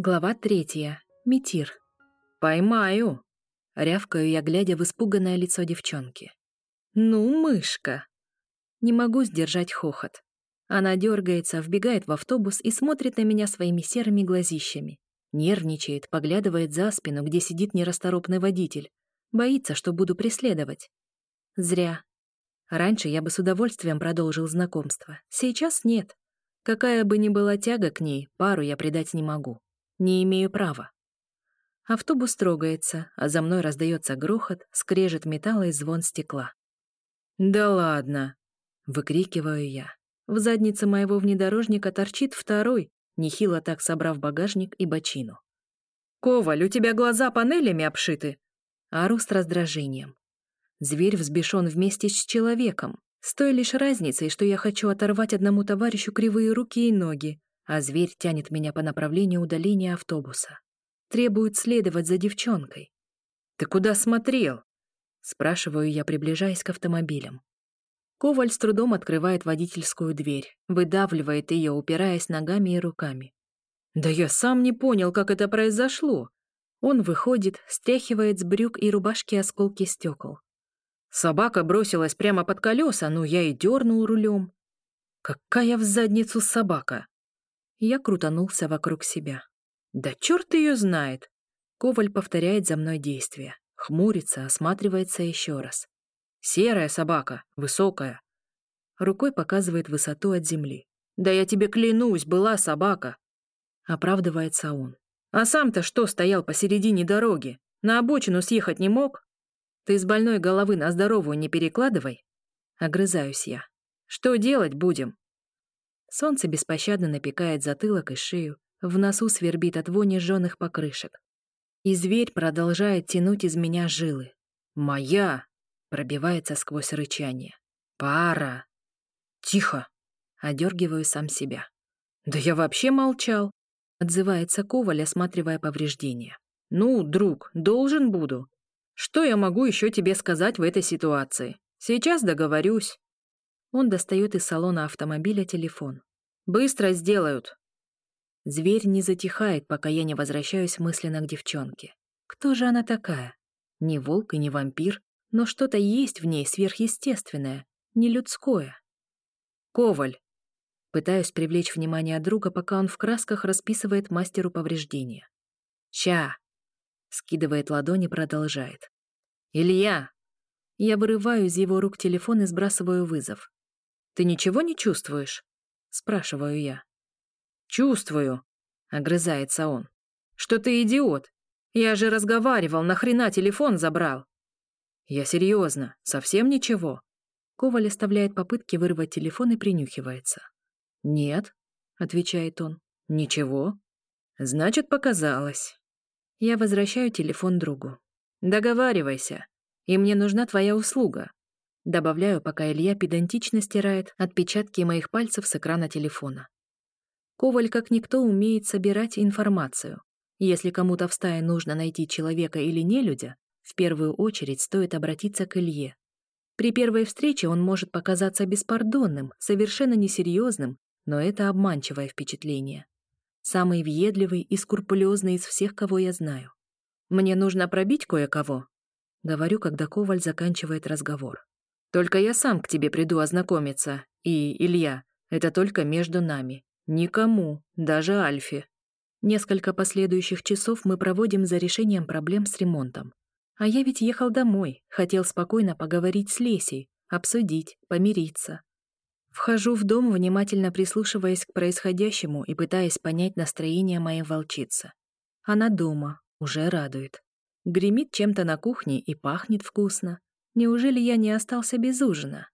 Глава третья. Метир. «Поймаю!» — рявкаю я, глядя в испуганное лицо девчонки. «Ну, мышка!» Не могу сдержать хохот. Она дергается, вбегает в автобус и смотрит на меня своими серыми глазищами. Нервничает, поглядывает за спину, где сидит нерасторопный водитель. Боится, что буду преследовать. Зря. Раньше я бы с удовольствием продолжил знакомство. Сейчас нет. Какая бы ни была тяга к ней, пару я предать не могу. Не имею права. Автобус трогается, а за мной раздается грохот, скрежет металла и звон стекла. «Да ладно!» — выкрикиваю я. В заднице моего внедорожника торчит второй, нехило так собрав багажник и бочину. «Коваль, у тебя глаза панелями обшиты!» Ору с раздражением. Зверь взбешен вместе с человеком, с той лишь разницей, что я хочу оторвать одному товарищу кривые руки и ноги, а зверь тянет меня по направлению удаления автобуса. Требует следовать за девчонкой. «Ты куда смотрел?» Спрашиваю я, приближаясь к автомобилям. Коваль с трудом открывает водительскую дверь, выдавливает ее, упираясь ногами и руками. «Да я сам не понял, как это произошло!» Он выходит, стряхивает с брюк и рубашки осколки стекол. Собака бросилась прямо под колеса, но я и дернул рулем. Какая в задницу собака! Я крутанулся вокруг себя. Да черт ее знает! Коваль повторяет за мной действия. Хмурится, осматривается еще раз. Серая собака, высокая. Рукой показывает высоту от земли. Да я тебе клянусь, была собака. Оправдывается он. А сам-то что стоял посередине дороги? На обочину съехать не мог? Ты с больной головы на здоровую не перекладывай. Огрызаюсь я. Что делать будем? Солнце беспощадно напекает затылок и шею, в носу свербит от вони жжёных покрышек. И зверь продолжает тянуть из меня жилы. «Моя!» — пробивается сквозь рычание. «Пара!» «Тихо!» — одергиваю сам себя. «Да я вообще молчал!» — отзывается Коваль, осматривая повреждения. «Ну, друг, должен буду. Что я могу еще тебе сказать в этой ситуации? Сейчас договорюсь». Он достает из салона автомобиля телефон. «Быстро сделают!» Зверь не затихает, пока я не возвращаюсь мысленно к девчонке. Кто же она такая? Не волк и не вампир, но что-то есть в ней сверхъестественное, не людское. «Коваль!» Пытаюсь привлечь внимание друга, пока он в красках расписывает мастеру повреждения. «Ща!» Скидывает ладони, продолжает. «Илья!» Я вырываю из его рук телефон и сбрасываю вызов. Ты ничего не чувствуешь? Спрашиваю я. Чувствую, огрызается он. Что ты идиот? Я же разговаривал, нахрена телефон забрал? Я серьезно, совсем ничего. Коваль оставляет попытки вырвать телефон и принюхивается. Нет, отвечает он. Ничего. Значит, показалось. Я возвращаю телефон другу. Договаривайся. И мне нужна твоя услуга. Добавляю, пока Илья педантично стирает отпечатки моих пальцев с экрана телефона. Коваль как никто умеет собирать информацию. Если кому-то в стае нужно найти человека или нелюдя, в первую очередь стоит обратиться к Илье. При первой встрече он может показаться беспардонным, совершенно несерьезным, но это обманчивое впечатление. Самый въедливый и скрупулезный из всех, кого я знаю. «Мне нужно пробить кое-кого», — говорю, когда Коваль заканчивает разговор. Только я сам к тебе приду ознакомиться. И, Илья, это только между нами. Никому, даже Альфе. Несколько последующих часов мы проводим за решением проблем с ремонтом. А я ведь ехал домой, хотел спокойно поговорить с Лесей, обсудить, помириться. Вхожу в дом, внимательно прислушиваясь к происходящему и пытаясь понять настроение моей волчицы. Она дома, уже радует. Гремит чем-то на кухне и пахнет вкусно. Неужели я не остался без ужина?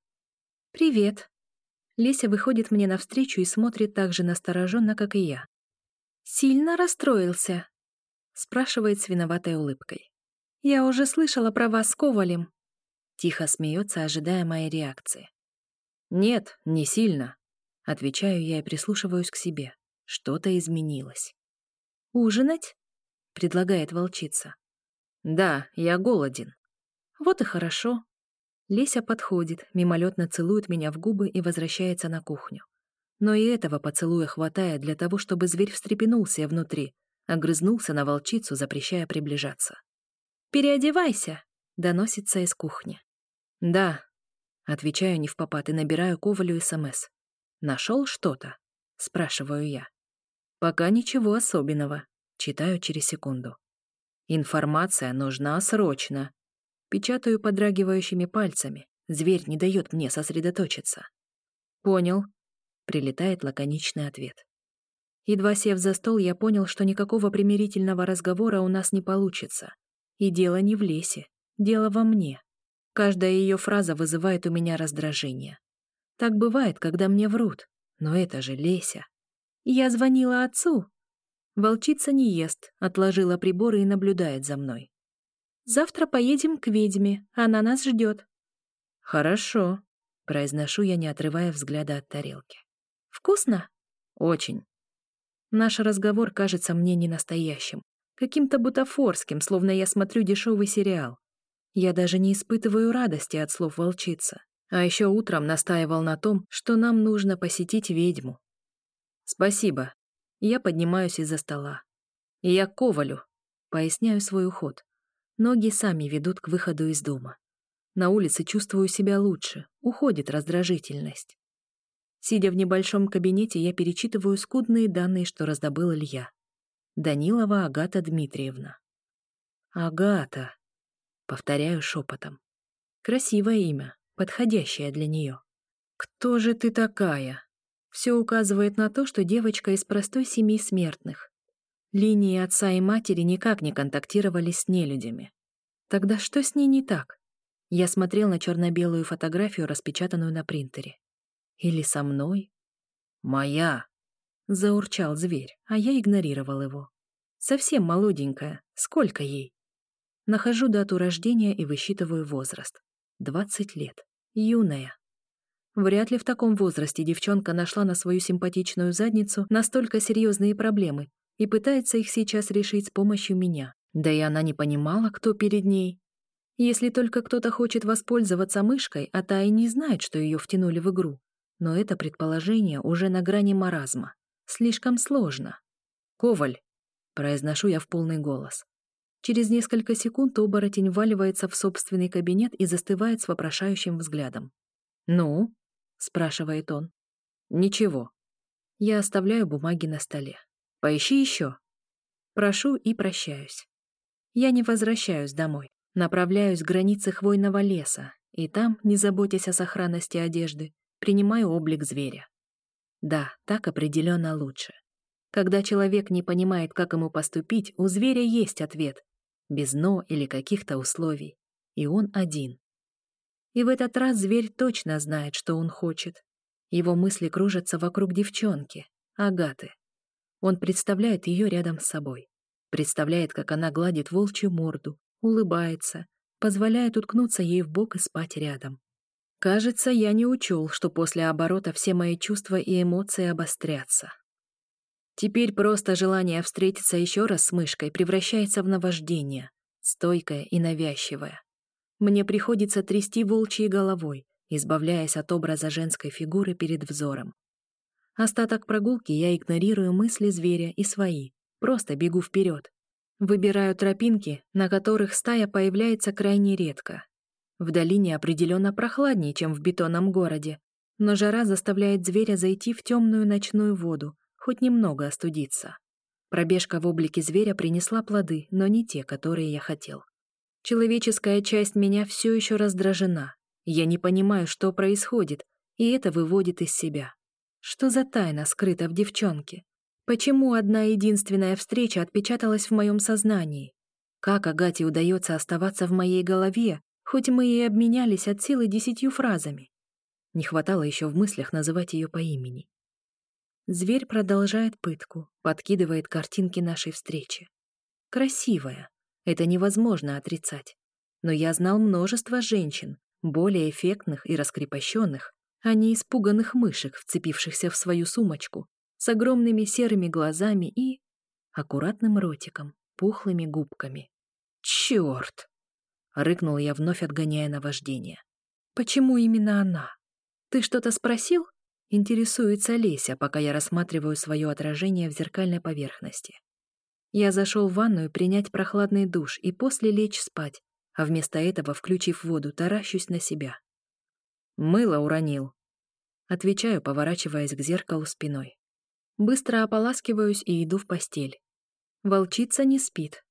«Привет». Леся выходит мне навстречу и смотрит так же настороженно, как и я. «Сильно расстроился?» Спрашивает с виноватой улыбкой. «Я уже слышала про вас с Ковалем». Тихо смеется, ожидая моей реакции. «Нет, не сильно», — отвечаю я и прислушиваюсь к себе. Что-то изменилось. «Ужинать?» — предлагает волчица. «Да, я голоден», вот и хорошо. Леся подходит, мимолетно целует меня в губы и возвращается на кухню. Но и этого поцелуя хватает для того, чтобы зверь встрепенулся внутри, Огрызнулся на волчицу, запрещая приближаться. «Переодевайся!» — доносится из кухни. «Да», — отвечаю не в попад и набираю Ковалю СМС. «Нашел что-то?» — спрашиваю я. «Пока ничего особенного», — читаю через секунду. «Информация нужна срочно». Печатаю подрагивающими пальцами. Зверь не дает мне сосредоточиться. «Понял», — прилетает лаконичный ответ. Едва сев за стол, я понял, что никакого примирительного разговора у нас не получится. И дело не в лесе, дело во мне. Каждая ее фраза вызывает у меня раздражение. Так бывает, когда мне врут. Но это же Леся. Я звонила отцу. Волчица не ест, отложила приборы и наблюдает за мной. Завтра поедем к ведьме, она нас ждет. Хорошо, произношу я, не отрывая взгляда от тарелки. Вкусно? Очень. Наш разговор кажется мне ненастоящим, каким-то бутафорским, словно я смотрю дешевый сериал. Я даже не испытываю радости от слов волчица. А еще утром настаивал на том, что нам нужно посетить ведьму. Спасибо. Я поднимаюсь из-за стола. Я к Ковалю. Поясняю свой уход. Ноги сами ведут к выходу из дома. На улице чувствую себя лучше, уходит раздражительность. Сидя в небольшом кабинете, я перечитываю скудные данные, что раздобыл Илья. Данилова Агата Дмитриевна. Агата. Повторяю шепотом. Красивое имя, подходящее для нее. Кто же ты такая? Все указывает на то, что девочка из простой семьи смертных. Линии отца и матери никак не контактировали с нелюдями. Тогда что с ней не так? Я смотрел на черно-белую фотографию, распечатанную на принтере. Или со мной? «Моя!» — заурчал зверь, а я игнорировал его. Совсем молоденькая. Сколько ей? Нахожу дату рождения и высчитываю возраст. 20 лет. Юная. Вряд ли в таком возрасте девчонка нашла на свою симпатичную задницу настолько серьезные проблемы и пытается их сейчас решить с помощью меня. Да и она не понимала, кто перед ней. Если только кто-то хочет воспользоваться мышкой, а та и не знает, что ее втянули в игру. Но это предположение уже на грани маразма. Слишком сложно. «Коваль!» — произношу я в полный голос. Через несколько секунд оборотень вваливается в собственный кабинет и застывает с вопрошающим взглядом. «Ну?» — спрашивает он. «Ничего. Я оставляю бумаги на столе. Поищи еще». Прошу и прощаюсь. Я не возвращаюсь домой. Направляюсь к границе хвойного леса, и там, не заботясь о сохранности одежды, принимаю облик зверя. Да, так определенно лучше. Когда человек не понимает, как ему поступить, у зверя есть ответ, без «но» или каких-то условий. И он один. И в этот раз зверь точно знает, что он хочет. Его мысли кружатся вокруг девчонки, Агаты. Он представляет ее рядом с собой. Представляет, как она гладит волчью морду, улыбается, позволяет уткнуться ей в бок и спать рядом. Кажется, я не учел, что после оборота все мои чувства и эмоции обострятся. Теперь просто желание встретиться еще раз с мышкой превращается в наваждение, стойкое и навязчивое. Мне приходится трясти волчьей головой, избавляясь от образа женской фигуры перед взором. Остаток прогулки я игнорирую мысли зверя и свои, просто бегу вперед. Выбираю тропинки, на которых стая появляется крайне редко. В долине определенно прохладнее, чем в бетонном городе, но жара заставляет зверя зайти в темную ночную воду, хоть немного остудиться. Пробежка в облике зверя принесла плоды, но не те, которые я хотел. Человеческая часть меня все еще раздражена. Я не понимаю, что происходит, и это выводит из себя. Что за тайна скрыта в девчонке? Почему одна единственная встреча отпечаталась в моем сознании? Как Агате удается оставаться в моей голове, хоть мы и обменялись от силы десятью фразами? Не хватало еще в мыслях называть ее по имени. Зверь продолжает пытку, подкидывает картинки нашей встречи. Красивая. Это невозможно отрицать. Но я знал множество женщин, более эффектных и раскрепощенных, а не испуганных мышек, вцепившихся в свою сумочку, с огромными серыми глазами и... аккуратным ротиком, пухлыми губками. «Чёрт!» — рыкнул я, вновь отгоняя наваждение. «Почему именно она? Ты что-то спросил?» Интересуется Леся, пока я рассматриваю свое отражение в зеркальной поверхности. Я зашел в ванную принять прохладный душ и после лечь спать, а вместо этого, включив воду, таращусь на себя. Мыло уронил. Отвечаю, поворачиваясь к зеркалу спиной. Быстро ополаскиваюсь и иду в постель. Волчица не спит.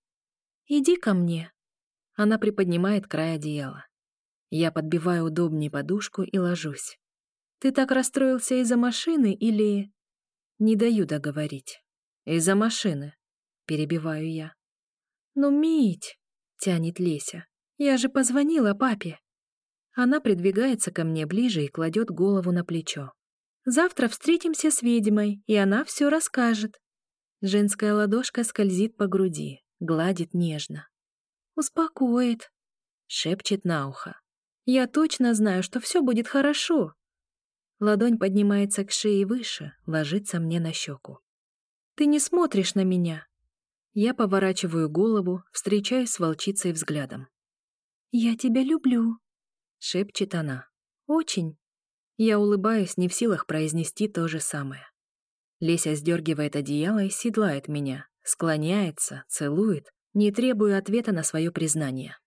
«Иди ко мне». Она приподнимает край одеяла. Я подбиваю удобнее подушку и ложусь. «Ты так расстроился из-за машины или...» Не даю договорить. «Из-за машины», — перебиваю я. «Ну, Мить!» — тянет Леся. «Я же позвонила папе». Она придвигается ко мне ближе и кладет голову на плечо. «Завтра встретимся с ведьмой, и она все расскажет». Женская ладошка скользит по груди, гладит нежно. «Успокоит», — шепчет на ухо. «Я точно знаю, что все будет хорошо». Ладонь поднимается к шее выше, ложится мне на щеку. «Ты не смотришь на меня». Я поворачиваю голову, встречаюсь с волчицей взглядом. «Я тебя люблю», — шепчет она. «Очень». Я улыбаюсь, не в силах произнести то же самое. Леся сдергивает одеяло и седлает меня, склоняется, целует, не требуя ответа на свое признание.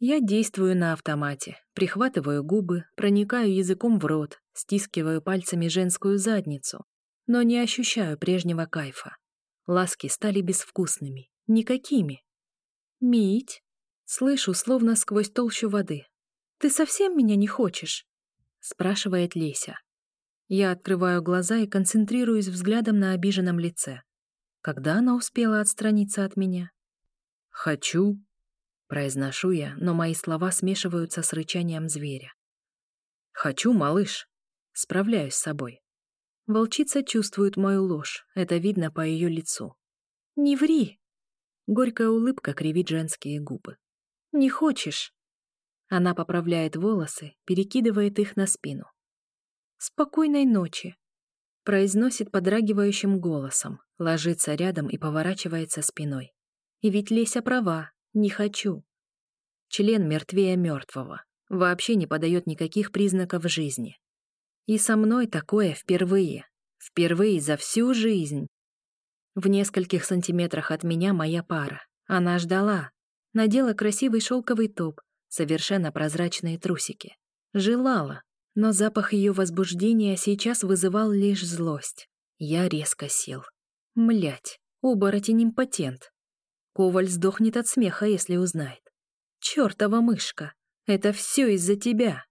Я действую на автомате, прихватываю губы, проникаю языком в рот, стискиваю пальцами женскую задницу, но не ощущаю прежнего кайфа. Ласки стали безвкусными, никакими. «Мить?» Слышу, словно сквозь толщу воды. «Ты совсем меня не хочешь?» спрашивает Леся. Я открываю глаза и концентрируюсь взглядом на обиженном лице. Когда она успела отстраниться от меня? «Хочу», — произношу я, но мои слова смешиваются с рычанием зверя. «Хочу, малыш», — справляюсь с собой. Волчица чувствует мою ложь, это видно по ее лицу. «Не ври!» Горькая улыбка кривит женские губы. «Не хочешь?» Она поправляет волосы, перекидывает их на спину. «Спокойной ночи», — произносит подрагивающим голосом, ложится рядом и поворачивается спиной. И ведь Леся права, не хочу. Член мертвее мертвого, вообще не подает никаких признаков жизни. И со мной такое впервые, впервые за всю жизнь. В нескольких сантиметрах от меня моя пара. Она ждала, надела красивый шелковый топ, совершенно прозрачные трусики. Желала, но запах ее возбуждения сейчас вызывал лишь злость. Я резко сел. Млять, оборотень-импотент. Коваль сдохнет от смеха, если узнает. Чёртова мышка! Это все из-за тебя!